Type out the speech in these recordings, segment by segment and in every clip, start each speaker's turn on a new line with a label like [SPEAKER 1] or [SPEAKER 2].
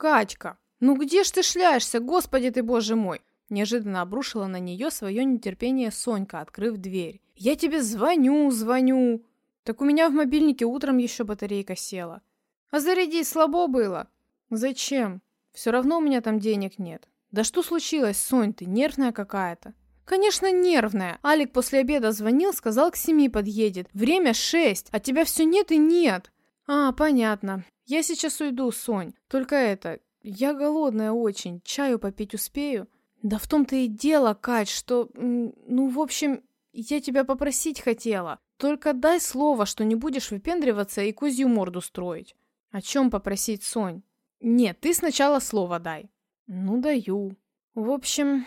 [SPEAKER 1] Катька, ну где ж ты шляешься, господи ты, боже мой? Неожиданно обрушила на нее свое нетерпение Сонька, открыв дверь. «Я тебе звоню, звоню!» «Так у меня в мобильнике утром еще батарейка села». «А зарядить слабо было?» «Зачем? Все равно у меня там денег нет». «Да что случилось, Сонь, ты нервная какая-то?» «Конечно, нервная. Алик после обеда звонил, сказал, к семи подъедет. Время шесть, а тебя все нет и нет». «А, понятно. Я сейчас уйду, Сонь. Только это, я голодная очень. Чаю попить успею?» «Да в том-то и дело, Кать, что... Ну, в общем, я тебя попросить хотела. Только дай слово, что не будешь выпендриваться и козью морду строить». «О чем попросить, Сонь?» «Нет, ты сначала слово дай». «Ну, даю». «В общем,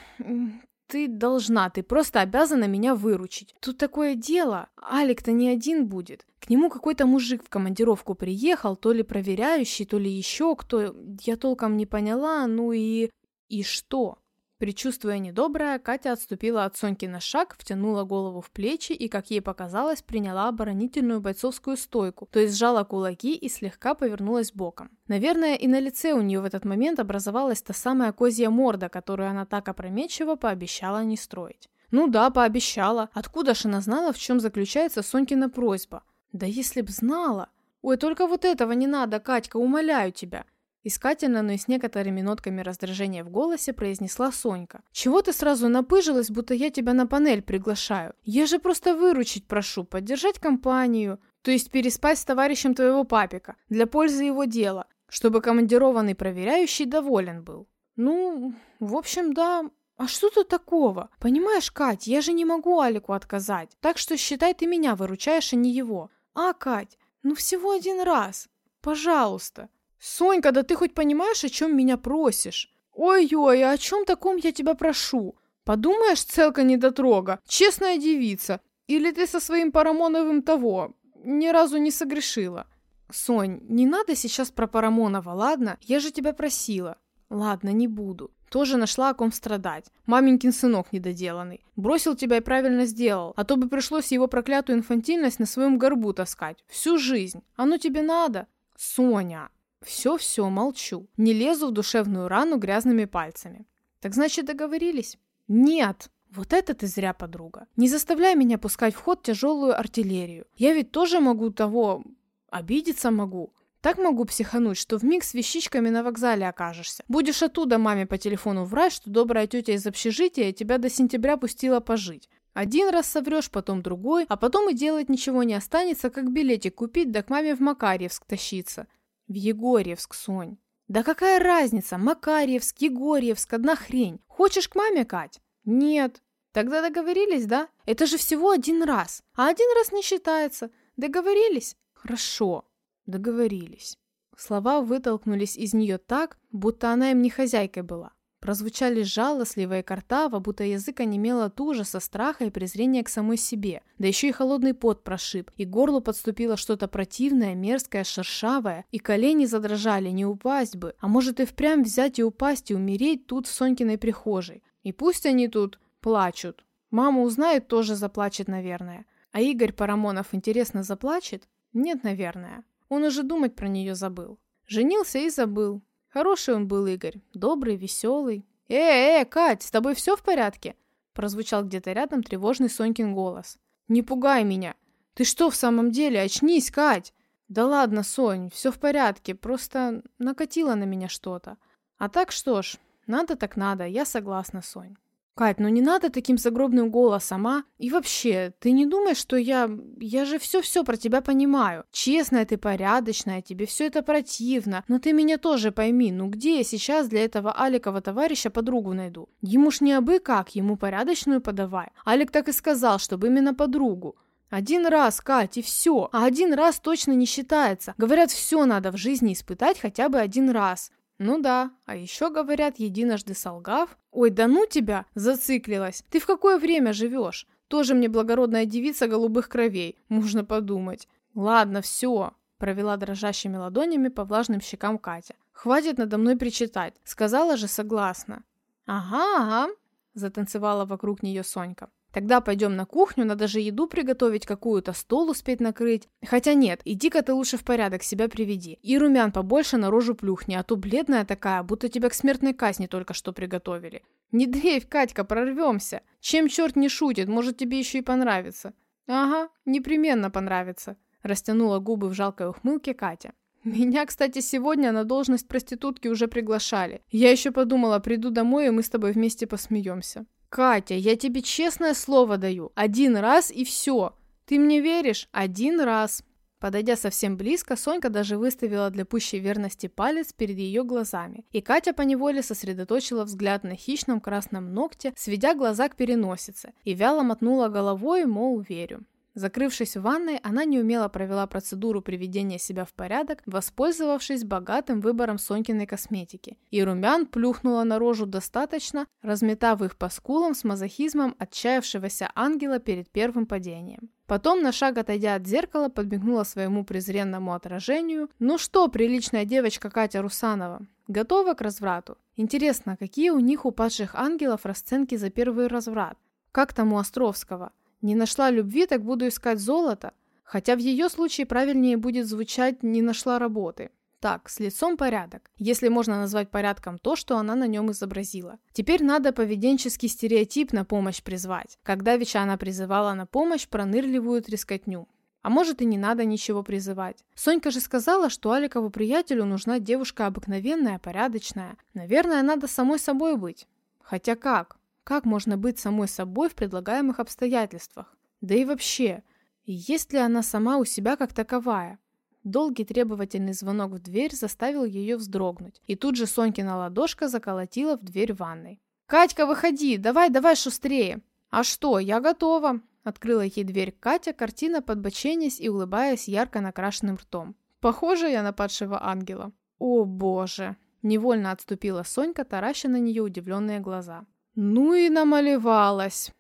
[SPEAKER 1] ты должна, ты просто обязана меня выручить. Тут такое дело, Алик-то не один будет. К нему какой-то мужик в командировку приехал, то ли проверяющий, то ли еще кто, я толком не поняла, ну и... И что? Причувствуя недоброе, Катя отступила от Соньки на шаг, втянула голову в плечи и, как ей показалось, приняла оборонительную бойцовскую стойку, то есть сжала кулаки и слегка повернулась боком. Наверное, и на лице у нее в этот момент образовалась та самая козья морда, которую она так опрометчиво пообещала не строить. Ну да, пообещала. Откуда ж она знала, в чем заключается Сонькина просьба? Да если б знала. Ой, только вот этого не надо, Катька, умоляю тебя. Искательно, но и с некоторыми нотками раздражения в голосе произнесла Сонька. «Чего ты сразу напыжилась, будто я тебя на панель приглашаю? Я же просто выручить прошу, поддержать компанию, то есть переспать с товарищем твоего папика, для пользы его дела, чтобы командированный проверяющий доволен был». «Ну, в общем, да, а что тут такого? Понимаешь, Кать, я же не могу Алику отказать, так что считай ты меня выручаешь, а не его. А, Кать, ну всего один раз. Пожалуйста. «Сонька, да ты хоть понимаешь, о чем меня просишь?» «Ой-ой, о чем таком я тебя прошу? Подумаешь, целка недотрога, честная девица. Или ты со своим Парамоновым того ни разу не согрешила?» «Сонь, не надо сейчас про Парамонова, ладно? Я же тебя просила». «Ладно, не буду. Тоже нашла о ком страдать. Маменькин сынок недоделанный. Бросил тебя и правильно сделал, а то бы пришлось его проклятую инфантильность на своем горбу таскать. Всю жизнь. Оно а тебе надо?» «Соня, все-все, молчу. Не лезу в душевную рану грязными пальцами. Так значит, договорились? Нет! Вот это ты зря, подруга. Не заставляй меня пускать в ход тяжелую артиллерию. Я ведь тоже могу того... Обидеться могу. Так могу психануть, что в миг с вещичками на вокзале окажешься. Будешь оттуда маме по телефону врать, что добрая тетя из общежития тебя до сентября пустила пожить. Один раз соврешь, потом другой, а потом и делать ничего не останется, как билетик купить, да к маме в Макарьевск тащиться. В Егорьевск, Сонь. Да какая разница, Макарьевск, Егорьевск, одна хрень. Хочешь к маме, Кать? Нет. Тогда договорились, да? Это же всего один раз. А один раз не считается. Договорились? Хорошо. Договорились. Слова вытолкнулись из нее так, будто она им не хозяйкой была. Прозвучали жалостливо и картаво, будто язык онемел от ужаса, страха и презрения к самой себе. Да еще и холодный пот прошиб, и горлу подступило что-то противное, мерзкое, шершавое, и колени задрожали, не упасть бы. А может и впрямь взять и упасть и умереть тут в Сонькиной прихожей. И пусть они тут плачут. Мама узнает, тоже заплачет, наверное. А Игорь Парамонов, интересно, заплачет? Нет, наверное. Он уже думать про нее забыл. Женился и забыл. Хороший он был, Игорь. Добрый, веселый. «Э, э, Кать, с тобой все в порядке?» Прозвучал где-то рядом тревожный Сонькин голос. «Не пугай меня. Ты что в самом деле? Очнись, Кать!» «Да ладно, Сонь, все в порядке, просто накатило на меня что-то. А так что ж, надо так надо, я согласна, Сонь». Кать, ну не надо таким загробным голосом, а? И вообще, ты не думаешь, что я... Я же все-все про тебя понимаю. Честная ты, порядочная, тебе все это противно. Но ты меня тоже пойми, ну где я сейчас для этого Аликова товарища подругу найду? Ему ж не абы как, ему порядочную подавай. Алик так и сказал, чтобы именно подругу. Один раз, Кать, и все. А один раз точно не считается. Говорят, все надо в жизни испытать хотя бы один раз. Ну да, а еще говорят, единожды солгав... Ой, да ну тебя, зациклилась. Ты в какое время живешь? Тоже мне благородная девица голубых кровей, можно подумать. Ладно, все, провела дрожащими ладонями по влажным щекам Катя. Хватит надо мной причитать, сказала же согласна. Ага, ага, затанцевала вокруг нее Сонька. Тогда пойдем на кухню, надо же еду приготовить, какую-то стол успеть накрыть. Хотя нет, иди-ка ты лучше в порядок себя приведи. И румян побольше наружу плюхни, а то бледная такая, будто тебя к смертной казни только что приготовили. Не дрейфь, Катька, прорвемся. Чем черт не шутит, может тебе еще и понравится. Ага, непременно понравится. Растянула губы в жалкой ухмылке Катя. Меня, кстати, сегодня на должность проститутки уже приглашали. Я еще подумала, приду домой, и мы с тобой вместе посмеемся. Катя, я тебе честное слово даю. Один раз и все. Ты мне веришь? Один раз. Подойдя совсем близко, Сонька даже выставила для пущей верности палец перед ее глазами, и Катя поневоле сосредоточила взгляд на хищном красном ногте, сведя глаза к переносице, и вяло мотнула головой, мол, верю. Закрывшись в ванной, она неумело провела процедуру приведения себя в порядок, воспользовавшись богатым выбором Сонькиной косметики. И румян плюхнула на рожу достаточно, разметав их по скулам с мазохизмом отчаявшегося ангела перед первым падением. Потом, на шаг отойдя от зеркала, подмигнула своему презренному отражению. «Ну что, приличная девочка Катя Русанова, готова к разврату? Интересно, какие у них у падших ангелов расценки за первый разврат? Как там у Островского?» Не нашла любви, так буду искать золото. Хотя в ее случае правильнее будет звучать «не нашла работы». Так, с лицом порядок, если можно назвать порядком то, что она на нем изобразила. Теперь надо поведенческий стереотип на помощь призвать. Когда Вича она призывала на помощь пронырливую трескотню. А может и не надо ничего призывать. Сонька же сказала, что Аликову приятелю нужна девушка обыкновенная, порядочная. Наверное, надо самой собой быть. Хотя как? Как можно быть самой собой в предлагаемых обстоятельствах? Да и вообще, есть ли она сама у себя как таковая? Долгий требовательный звонок в дверь заставил ее вздрогнуть, и тут же Сонькина ладошка заколотила в дверь ванной. «Катька, выходи! Давай, давай, шустрее!» «А что, я готова!» Открыла ей дверь Катя, картина подбоченясь и улыбаясь ярко накрашенным ртом. «Похожа я на падшего ангела!» «О боже!» Невольно отступила Сонька, тараща на нее удивленные глаза. Ну и намалевалась.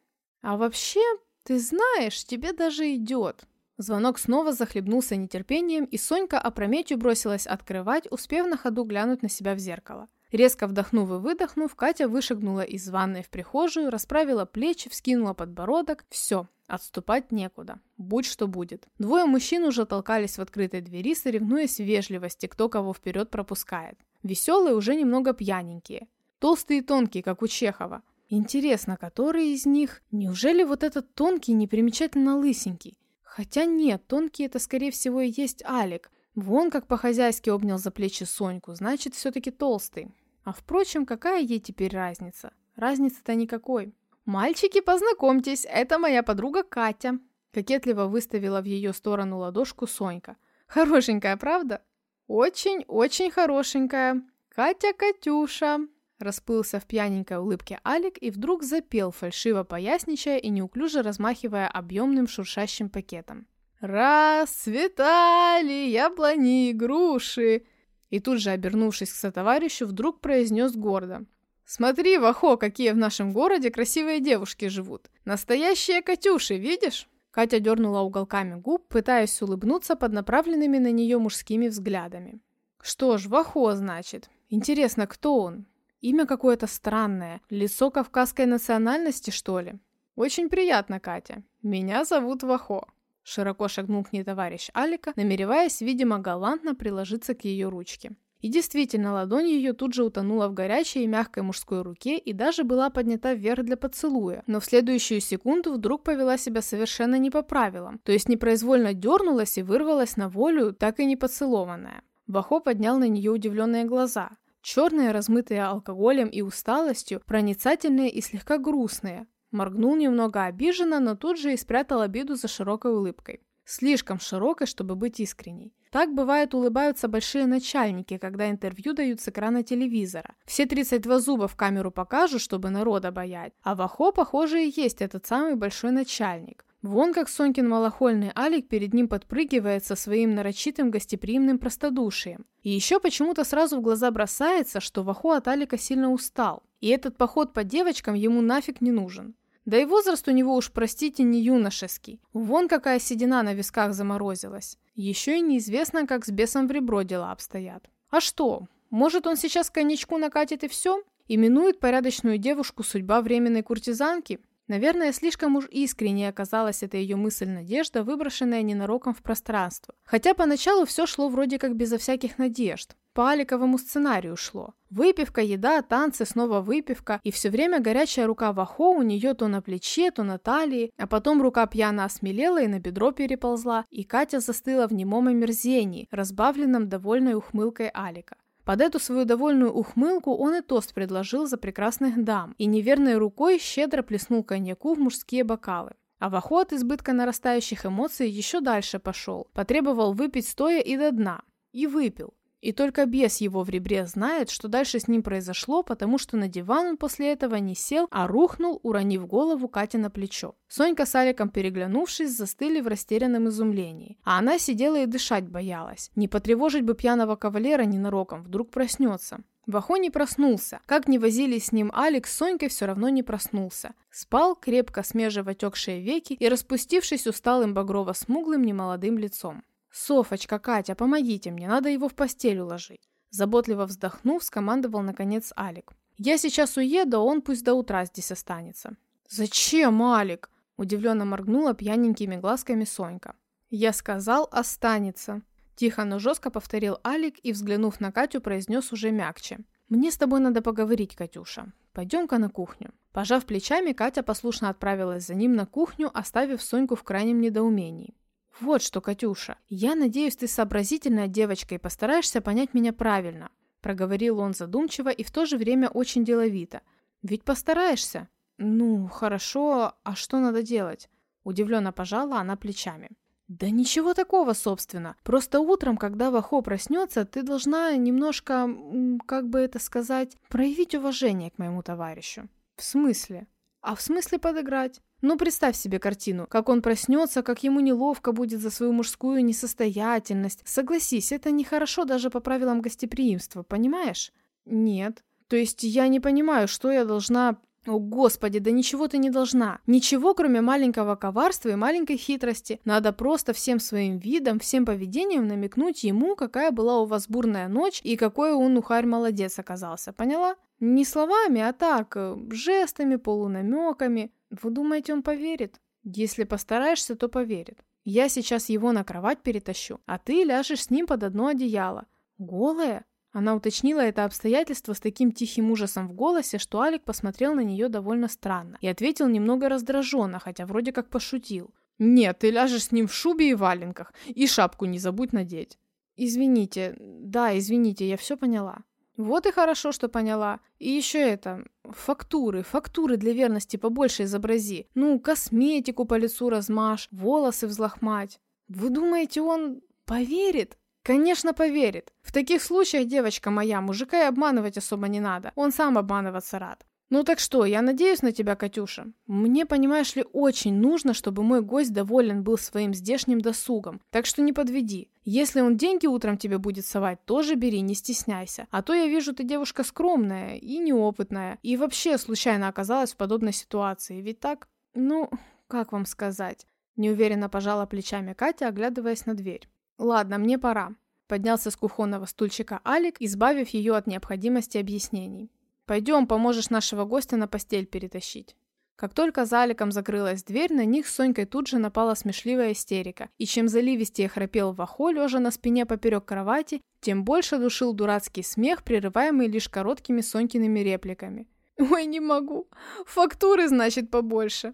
[SPEAKER 1] А вообще, ты знаешь, тебе даже идет. Звонок снова захлебнулся нетерпением, и Сонька опрометью бросилась открывать, успев на ходу глянуть на себя в зеркало. Резко вдохнув и выдохнув, Катя вышагнула из ванной в прихожую, расправила плечи, вскинула подбородок. Все, отступать некуда. Будь что будет. Двое мужчин уже толкались в открытой двери, соревнуясь в вежливости, кто кого вперед пропускает. Веселые уже немного пьяненькие. Толстый и тонкий, как у Чехова. Интересно, который из них? Неужели вот этот тонкий непримечательно лысенький? Хотя нет, тонкий это скорее всего и есть Алик. Вон как по-хозяйски обнял за плечи Соньку, значит все-таки толстый. А впрочем, какая ей теперь разница? Разницы-то никакой. «Мальчики, познакомьтесь, это моя подруга Катя», кокетливо выставила в ее сторону ладошку Сонька. «Хорошенькая, правда?» «Очень-очень хорошенькая. Катя-Катюша», Расплылся в пьяненькой улыбке Алик и вдруг запел, фальшиво поясничая и неуклюже размахивая объемным шуршащим пакетом. «Расцветали яблони и груши!» И тут же, обернувшись к сотоварищу, вдруг произнес гордо. «Смотри, Вахо, какие в нашем городе красивые девушки живут! Настоящие Катюши, видишь?» Катя дернула уголками губ, пытаясь улыбнуться под направленными на нее мужскими взглядами. «Что ж, Вахо, значит. Интересно, кто он? Имя какое-то странное. Лицо кавказской национальности, что ли? Очень приятно, Катя. Меня зовут Вахо. Широко шагнул к ней товарищ Алика, намереваясь, видимо, галантно приложиться к ее ручке. И действительно, ладонь ее тут же утонула в горячей и мягкой мужской руке и даже была поднята вверх для поцелуя, но в следующую секунду вдруг повела себя совершенно не по правилам, то есть непроизвольно дернулась и вырвалась на волю, так и не поцелованная. Вахо поднял на нее удивленные глаза. Черные, размытые алкоголем и усталостью, проницательные и слегка грустные. Моргнул немного обиженно, но тут же и спрятал обиду за широкой улыбкой. Слишком широкой, чтобы быть искренней. Так бывает улыбаются большие начальники, когда интервью дают с экрана телевизора. Все 32 зуба в камеру покажут, чтобы народа боять. А в Ахо, похоже, и есть этот самый большой начальник. Вон как Сонькин малохольный Алик перед ним подпрыгивает со своим нарочитым гостеприимным простодушием. И еще почему-то сразу в глаза бросается, что Ваху от Алика сильно устал. И этот поход по девочкам ему нафиг не нужен. Да и возраст у него уж, простите, не юношеский. Вон какая седина на висках заморозилась. Еще и неизвестно, как с бесом в ребро дела обстоят. А что, может он сейчас коньячку накатит и все? Именует порядочную девушку судьба временной куртизанки? Наверное, слишком уж искренней оказалась эта ее мысль-надежда, выброшенная ненароком в пространство. Хотя поначалу все шло вроде как безо всяких надежд. По Аликовому сценарию шло. Выпивка, еда, танцы, снова выпивка, и все время горячая рука Вахо у нее то на плече, то на талии, а потом рука пьяно осмелела и на бедро переползла, и Катя застыла в немом омерзении, разбавленном довольной ухмылкой Алика. Под эту свою довольную ухмылку он и тост предложил за прекрасных дам, и неверной рукой щедро плеснул коньяку в мужские бокалы. А в охот избытка нарастающих эмоций еще дальше пошел, потребовал выпить стоя и до дна. И выпил. И только бес его в ребре знает, что дальше с ним произошло, потому что на диван он после этого не сел, а рухнул, уронив голову Кате на плечо. Сонька с Аликом, переглянувшись, застыли в растерянном изумлении. А она сидела и дышать боялась. Не потревожить бы пьяного кавалера ненароком, вдруг проснется. Вахо не проснулся. Как ни возились с ним Алекс, с Сонькой все равно не проснулся. Спал, крепко смежив отекшие веки и распустившись усталым багрово-смуглым немолодым лицом. «Софочка, Катя, помогите мне, надо его в постель уложить». Заботливо вздохнув, скомандовал наконец Алик. «Я сейчас уеду, он пусть до утра здесь останется». «Зачем, Алик?» – удивленно моргнула пьяненькими глазками Сонька. «Я сказал, останется». Тихо, но жестко повторил Алик и, взглянув на Катю, произнес уже мягче. «Мне с тобой надо поговорить, Катюша. Пойдем-ка на кухню». Пожав плечами, Катя послушно отправилась за ним на кухню, оставив Соньку в крайнем недоумении. «Вот что, Катюша, я надеюсь, ты сообразительная девочка и постараешься понять меня правильно», проговорил он задумчиво и в то же время очень деловито. «Ведь постараешься?» «Ну, хорошо, а что надо делать?» Удивленно пожала она плечами. «Да ничего такого, собственно. Просто утром, когда Вахо проснется, ты должна немножко, как бы это сказать, проявить уважение к моему товарищу». «В смысле?» «А в смысле подыграть?» Ну, представь себе картину, как он проснется, как ему неловко будет за свою мужскую несостоятельность. Согласись, это нехорошо даже по правилам гостеприимства, понимаешь? Нет. То есть я не понимаю, что я должна... О, господи, да ничего ты не должна. Ничего, кроме маленького коварства и маленькой хитрости. Надо просто всем своим видом, всем поведением намекнуть ему, какая была у вас бурная ночь и какой он ухарь молодец оказался. Поняла? Не словами, а так, э, жестами, полунамеками. Вы думаете, он поверит? Если постараешься, то поверит. Я сейчас его на кровать перетащу, а ты ляжешь с ним под одно одеяло. Голая? Она уточнила это обстоятельство с таким тихим ужасом в голосе, что Алик посмотрел на нее довольно странно и ответил немного раздраженно, хотя вроде как пошутил. «Нет, ты ляжешь с ним в шубе и валенках, и шапку не забудь надеть». «Извините, да, извините, я все поняла». Вот и хорошо, что поняла. И еще это, фактуры, фактуры для верности побольше изобрази. Ну, косметику по лицу размажь, волосы взлохмать. Вы думаете, он поверит? Конечно, поверит. В таких случаях, девочка моя, мужика и обманывать особо не надо. Он сам обманываться рад. Ну так что, я надеюсь на тебя, Катюша. Мне, понимаешь ли, очень нужно, чтобы мой гость доволен был своим здешним досугом. Так что не подведи. Если он деньги утром тебе будет совать, тоже бери, не стесняйся. А то я вижу, ты девушка скромная и неопытная. И вообще случайно оказалась в подобной ситуации. Ведь так? Ну, как вам сказать? Неуверенно пожала плечами Катя, оглядываясь на дверь. Ладно, мне пора. Поднялся с кухонного стульчика Алик, избавив ее от необходимости объяснений. Пойдем, поможешь нашего гостя на постель перетащить. Как только за Аликом закрылась дверь, на них с Сонькой тут же напала смешливая истерика, и чем заливистее храпел Вахо, лежа на спине поперек кровати, тем больше душил дурацкий смех, прерываемый лишь короткими Сонькиными репликами. «Ой, не могу. Фактуры, значит, побольше».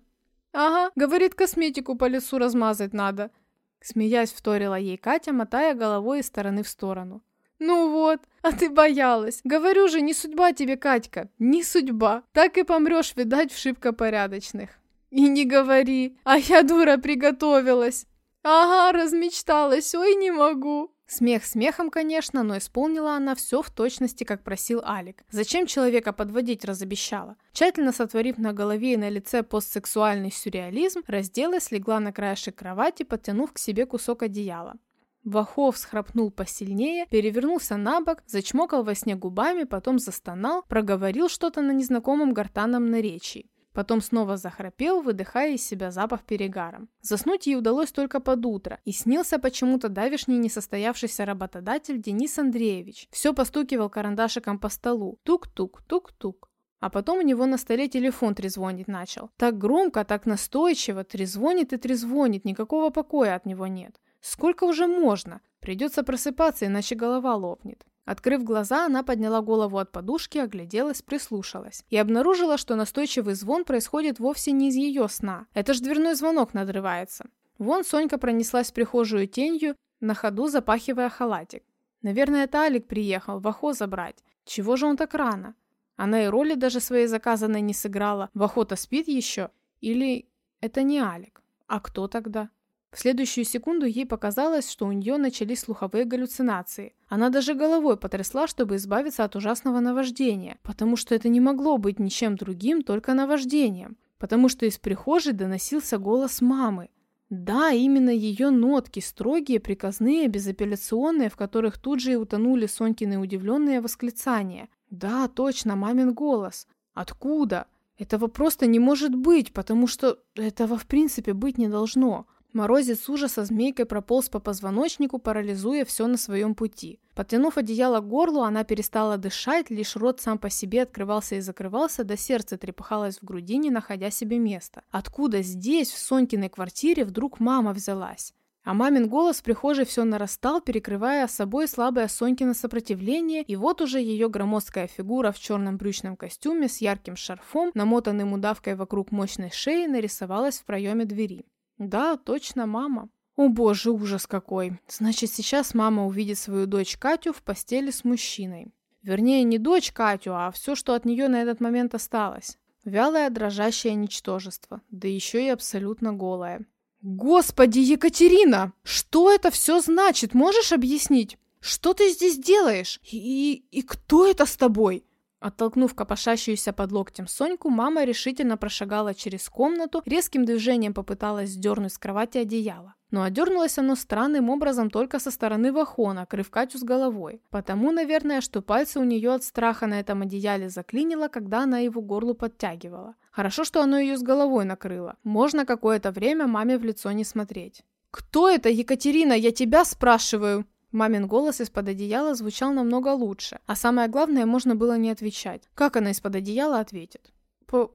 [SPEAKER 1] «Ага, говорит, косметику по лицу размазать надо». Смеясь, вторила ей Катя, мотая головой из стороны в сторону. «Ну вот, а ты боялась. Говорю же, не судьба тебе, Катька, не судьба. Так и помрешь, видать, в шибко порядочных». «И не говори, а я, дура, приготовилась». «Ага, размечталась, ой, не могу». Смех смехом, конечно, но исполнила она все в точности, как просил Алик. Зачем человека подводить, разобещала. Тщательно сотворив на голове и на лице постсексуальный сюрреализм, разделась, легла на краешек кровати, подтянув к себе кусок одеяла. Вахов схрапнул посильнее, перевернулся на бок, зачмокал во сне губами, потом застонал, проговорил что-то на незнакомом гортанном наречии. Потом снова захрапел, выдыхая из себя запах перегаром. Заснуть ей удалось только под утро, и снился почему-то давишний несостоявшийся работодатель Денис Андреевич. Все постукивал карандашиком по столу. Тук-тук, тук-тук. А потом у него на столе телефон трезвонить начал. Так громко, так настойчиво, трезвонит и трезвонит, никакого покоя от него нет. Сколько уже можно? Придется просыпаться, иначе голова лопнет. Открыв глаза, она подняла голову от подушки, огляделась, прислушалась. И обнаружила, что настойчивый звон происходит вовсе не из ее сна. Это ж дверной звонок надрывается. Вон Сонька пронеслась в прихожую тенью, на ходу запахивая халатик. Наверное, это Алик приехал, Вахо забрать. Чего же он так рано? Она и роли даже своей заказанной не сыграла. Вахота спит еще? Или это не Алик? А кто тогда? В следующую секунду ей показалось, что у нее начались слуховые галлюцинации. Она даже головой потрясла, чтобы избавиться от ужасного наваждения, потому что это не могло быть ничем другим, только наваждением. Потому что из прихожей доносился голос мамы. Да, именно ее нотки, строгие, приказные, безапелляционные, в которых тут же и утонули Сонькины удивленные восклицания. Да, точно, мамин голос. Откуда? Этого просто не может быть, потому что этого в принципе быть не должно. Морозец ужаса змейкой прополз по позвоночнику, парализуя все на своем пути. Подтянув одеяло к горлу, она перестала дышать, лишь рот сам по себе открывался и закрывался, до сердца трепыхалось в груди, не находя себе места. Откуда здесь, в Сонькиной квартире, вдруг мама взялась? А мамин голос в прихожей все нарастал, перекрывая собой слабое Сонькино сопротивление, и вот уже ее громоздкая фигура в черном брючном костюме с ярким шарфом, намотанным удавкой вокруг мощной шеи, нарисовалась в проеме двери. Да, точно мама. О боже, ужас какой. Значит, сейчас мама увидит свою дочь Катю в постели с мужчиной. Вернее, не дочь Катю, а все, что от нее на этот момент осталось. Вялое, дрожащее ничтожество, да еще и абсолютно голое. «Господи, Екатерина! Что это все значит? Можешь объяснить? Что ты здесь делаешь? И, и кто это с тобой?» Оттолкнув копошащуюся под локтем Соньку, мама решительно прошагала через комнату, резким движением попыталась сдернуть с кровати одеяло. Но одернулось оно странным образом только со стороны Вахона, крыв Катю с головой. Потому, наверное, что пальцы у нее от страха на этом одеяле заклинило, когда она его горлу подтягивала. Хорошо, что оно ее с головой накрыло. Можно какое-то время маме в лицо не смотреть. «Кто это, Екатерина? Я тебя спрашиваю!» Мамин голос из-под одеяла звучал намного лучше, а самое главное, можно было не отвечать. Как она из-под одеяла ответит?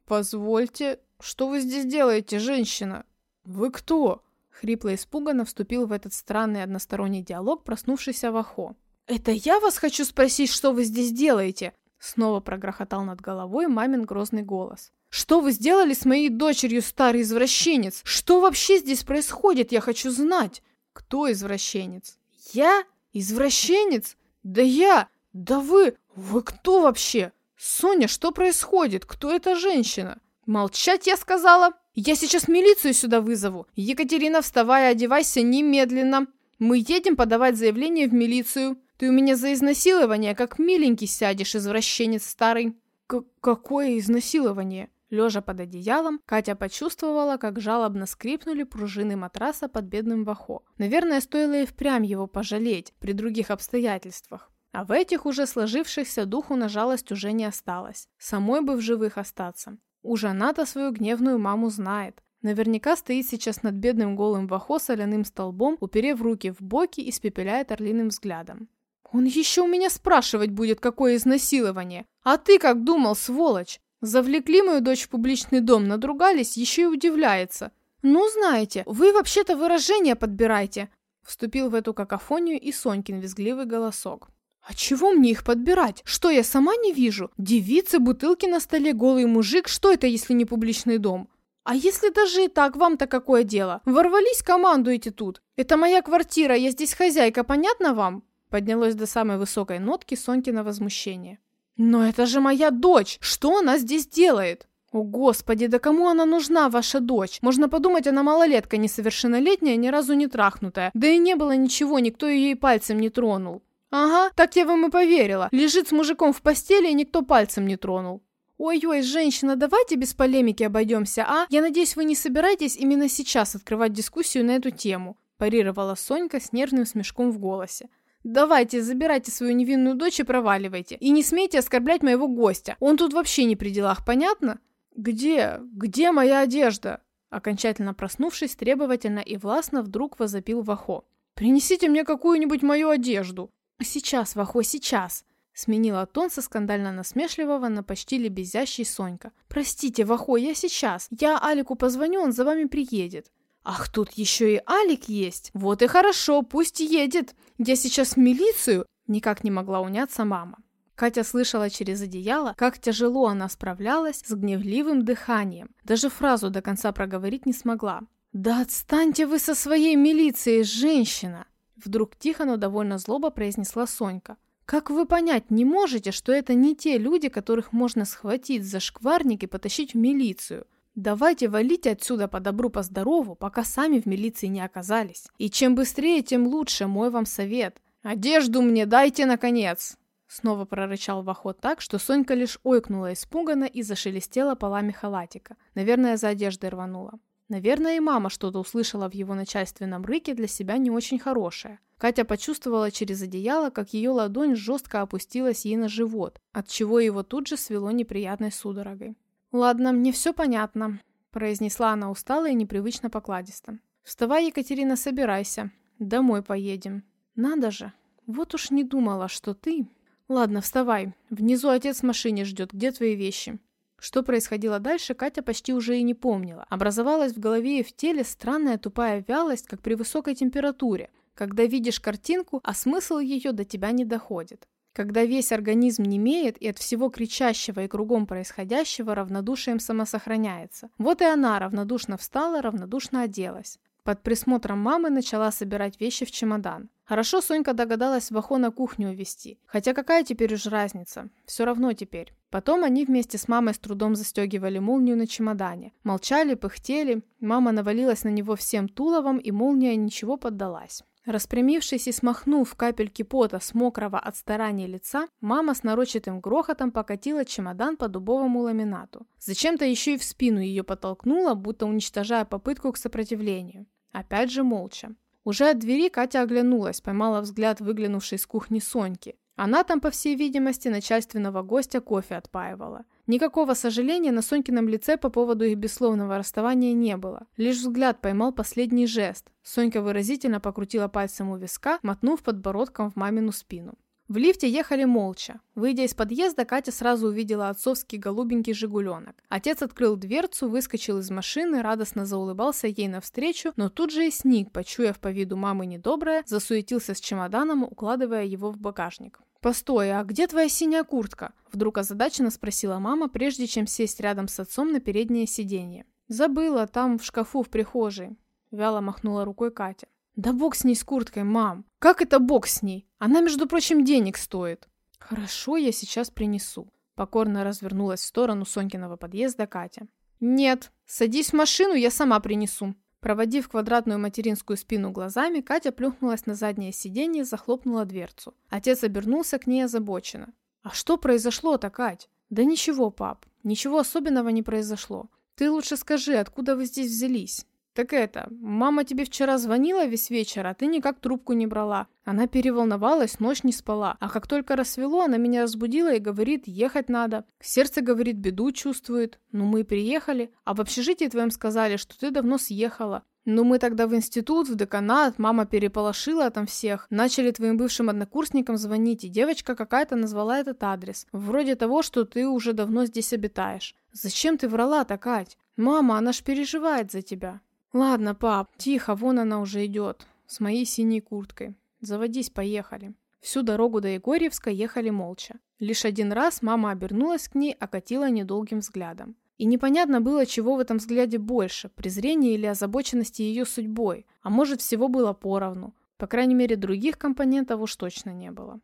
[SPEAKER 1] «Позвольте, что вы здесь делаете, женщина? Вы кто?» Хрипло испуганно вступил в этот странный односторонний диалог проснувшийся Вахо. «Это я вас хочу спросить, что вы здесь делаете?» Снова прогрохотал над головой мамин грозный голос. «Что вы сделали с моей дочерью, старый извращенец? Что вообще здесь происходит, я хочу знать!» «Кто извращенец?» «Я? Извращенец? Да я! Да вы! Вы кто вообще? Соня, что происходит? Кто эта женщина?» «Молчать, я сказала! Я сейчас милицию сюда вызову! Екатерина, вставай, одевайся немедленно! Мы едем подавать заявление в милицию! Ты у меня за изнасилование, как миленький сядешь, извращенец старый!» К «Какое изнасилование?» Лежа под одеялом, Катя почувствовала, как жалобно скрипнули пружины матраса под бедным Вахо. Наверное, стоило и впрямь его пожалеть при других обстоятельствах. А в этих уже сложившихся духу на жалость уже не осталось. Самой бы в живых остаться. Уж она-то свою гневную маму знает. Наверняка стоит сейчас над бедным голым Вахо соляным столбом, уперев руки в боки и спепеляет орлиным взглядом. «Он еще у меня спрашивать будет, какое изнасилование! А ты как думал, сволочь? Завлекли мою дочь в публичный дом, надругались, еще и удивляется. Ну, знаете, вы вообще-то выражения подбирайте. Вступил в эту какофонию и Сонькин визгливый голосок. «А чего мне их подбирать? Что, я сама не вижу? Девицы, бутылки на столе, голый мужик, что это, если не публичный дом? А если даже и так, вам-то какое дело? Ворвались, командуете тут. Это моя квартира, я здесь хозяйка, понятно вам?» Поднялось до самой высокой нотки Сонькина возмущение. «Но это же моя дочь! Что она здесь делает?» «О, господи, да кому она нужна, ваша дочь? Можно подумать, она малолетка несовершеннолетняя, ни разу не трахнутая. Да и не было ничего, никто ее и пальцем не тронул». «Ага, так я вам и поверила. Лежит с мужиком в постели, и никто пальцем не тронул». «Ой-ой, женщина, давайте без полемики обойдемся, а? Я надеюсь, вы не собираетесь именно сейчас открывать дискуссию на эту тему», парировала Сонька с нервным смешком в голосе. Давайте, забирайте свою невинную дочь и проваливайте. И не смейте оскорблять моего гостя. Он тут вообще не при делах, понятно? Где? Где моя одежда? Окончательно проснувшись, требовательно и властно вдруг возопил Вахо. «Принесите мне какую-нибудь мою одежду!» «Сейчас, Вахо, сейчас!» Сменила тон со скандально насмешливого на почти лебезящий Сонька. «Простите, Вахо, я сейчас. Я Алику позвоню, он за вами приедет». «Ах, тут еще и Алик есть! Вот и хорошо, пусть едет! Я сейчас в милицию!» Никак не могла уняться мама. Катя слышала через одеяло, как тяжело она справлялась с гневливым дыханием. Даже фразу до конца проговорить не смогла. «Да отстаньте вы со своей милицией, женщина!» Вдруг тихо, но довольно злобо произнесла Сонька. «Как вы понять не можете, что это не те люди, которых можно схватить за шкварник и потащить в милицию? Давайте валите отсюда по добру, по здорову, пока сами в милиции не оказались. И чем быстрее, тем лучше, мой вам совет. Одежду мне дайте, наконец!» Снова прорычал Вахот так, что Сонька лишь ойкнула испуганно и зашелестела полами халатика. Наверное, за одеждой рванула. Наверное, и мама что-то услышала в его начальственном рыке для себя не очень хорошее. Катя почувствовала через одеяло, как ее ладонь жестко опустилась ей на живот, от чего его тут же свело неприятной судорогой. «Ладно, мне все понятно», – произнесла она устало и непривычно покладисто. «Вставай, Екатерина, собирайся. Домой поедем. Надо же, вот уж не думала, что ты...» «Ладно, вставай. Внизу отец в машине ждет. Где твои вещи?» Что происходило дальше, Катя почти уже и не помнила. Образовалась в голове и в теле странная тупая вялость, как при высокой температуре, когда видишь картинку, а смысл ее до тебя не доходит. Когда весь организм немеет и от всего кричащего и кругом происходящего равнодушием самосохраняется. Вот и она равнодушно встала, равнодушно оделась. Под присмотром мамы начала собирать вещи в чемодан. Хорошо Сонька догадалась Вахо на кухню увезти. Хотя какая теперь уж разница? Все равно теперь. Потом они вместе с мамой с трудом застегивали молнию на чемодане. Молчали, пыхтели. Мама навалилась на него всем туловом, и молния ничего поддалась. Распрямившись и смахнув капельки пота с мокрого от старания лица, мама с нарочитым грохотом покатила чемодан по дубовому ламинату. Зачем-то еще и в спину ее подтолкнула, будто уничтожая попытку к сопротивлению. Опять же молча. Уже от двери Катя оглянулась, поймала взгляд выглянувшей с кухни Соньки. Она там, по всей видимости, начальственного гостя кофе отпаивала. Никакого сожаления на Сонькином лице по поводу их бессловного расставания не было. Лишь взгляд поймал последний жест. Сонька выразительно покрутила пальцем у виска, мотнув подбородком в мамину спину. В лифте ехали молча. Выйдя из подъезда, Катя сразу увидела отцовский голубенький «Жигуленок». Отец открыл дверцу, выскочил из машины, радостно заулыбался ей навстречу, но тут же и сник, почуяв по виду мамы недоброе, засуетился с чемоданом, укладывая его в багажник. «Постой, а где твоя синяя куртка?» Вдруг озадаченно спросила мама, прежде чем сесть рядом с отцом на переднее сиденье. «Забыла, там в шкафу в прихожей», — вяло махнула рукой Катя. «Да бог с ней с курткой, мам! Как это бог с ней? Она, между прочим, денег стоит!» «Хорошо, я сейчас принесу», — покорно развернулась в сторону Сонькиного подъезда Катя. «Нет, садись в машину, я сама принесу». Проводив квадратную материнскую спину глазами, Катя плюхнулась на заднее сиденье и захлопнула дверцу. Отец обернулся к ней озабоченно. «А что произошло-то, Кать?» «Да ничего, пап, ничего особенного не произошло. Ты лучше скажи, откуда вы здесь взялись?» «Так это, мама тебе вчера звонила весь вечер, а ты никак трубку не брала. Она переволновалась, ночь не спала. А как только рассвело, она меня разбудила и говорит, ехать надо. Сердце, говорит, беду чувствует. Ну, мы приехали. А в общежитии твоем сказали, что ты давно съехала. Ну, мы тогда в институт, в деканат, мама переполошила там всех. Начали твоим бывшим однокурсникам звонить, и девочка какая-то назвала этот адрес. Вроде того, что ты уже давно здесь обитаешь. Зачем ты врала-то, Кать? Мама, она ж переживает за тебя. «Ладно, пап, тихо, вон она уже идет, с моей синей курткой. Заводись, поехали». Всю дорогу до Егорьевска ехали молча. Лишь один раз мама обернулась к ней, окатила недолгим взглядом. И непонятно было, чего в этом взгляде больше – презрения или озабоченности ее судьбой, а может всего было поровну. По крайней мере, других компонентов уж точно не было.